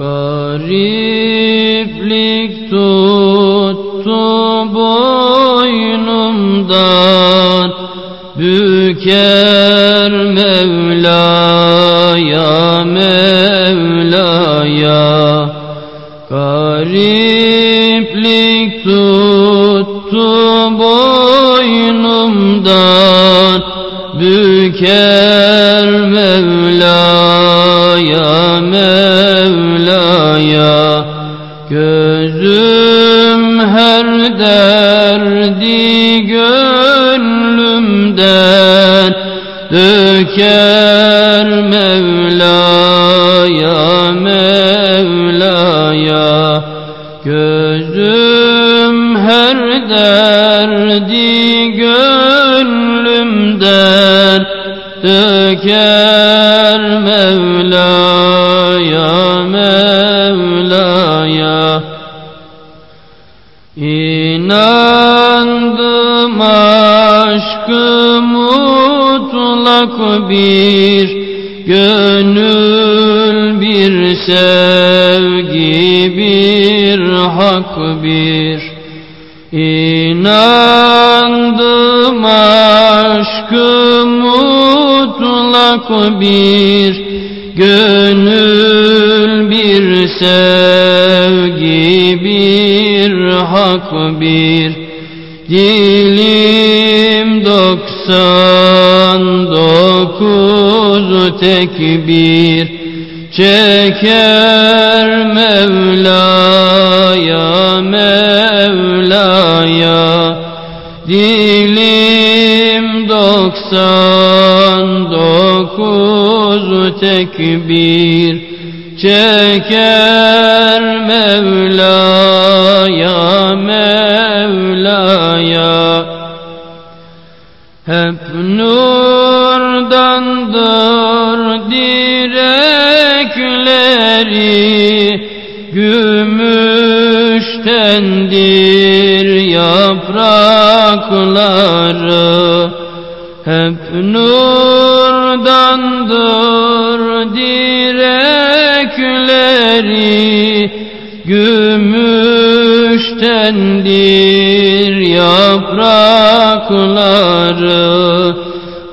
Gariplik tuttu boynumdan Büker Mevla'ya Mevla'ya. Gariplik tuttu boynumdan Büker Mevla'ya Döker Mevla'ya Mevla'ya Gözüm her derdi gönlümden Döker. Mevla'ya Mevla'ya İnandım aşkı mutlak bir Gönül bir sevgi bir hak bir İnandım aşkı mutlak bir Gönül bir sevgi bir hak bir Dilim doksan dokuz tekbir. Çeker Mevla'ya Mevla'ya. Dilim doksan dokuz tekbir. Çeker Mevla'ya Mevla'ya Hep nurdandır direkleri Gümüştendir yaprakları. Hep nurdandır direkleri Gümüştendir yaprakları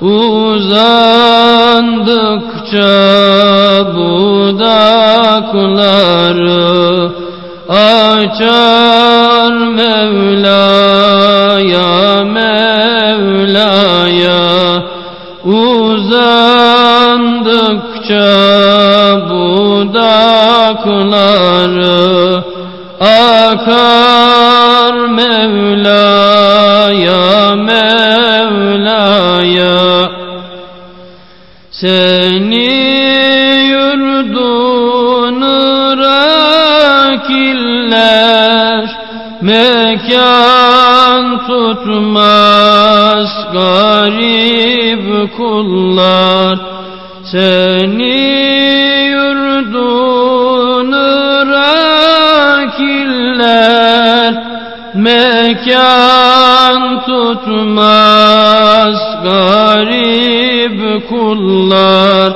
Uzandıkça budakları Açar Mevla'ya Mevla'ya. Uzandıkça budakları Akar Mevla'ya Mevla'ya. Seni yurdunu rakiller Mekan tutmaz garip kullar. Seni yurdunu rakiller Mekan tutmaz garip kullar.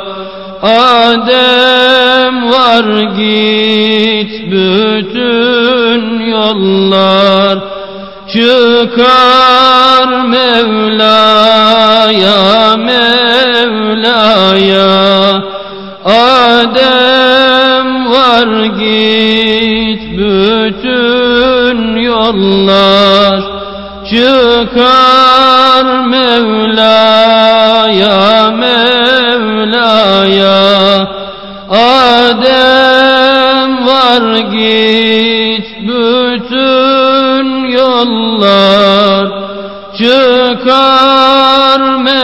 Adem var git bütün yollar. Çıkar Mevla'ya Mevla'ya. Adem var git bütün yollar çıkar Mevla'ya Mevla'ya. Adem var git bütün yollar çıkar Mevla'ya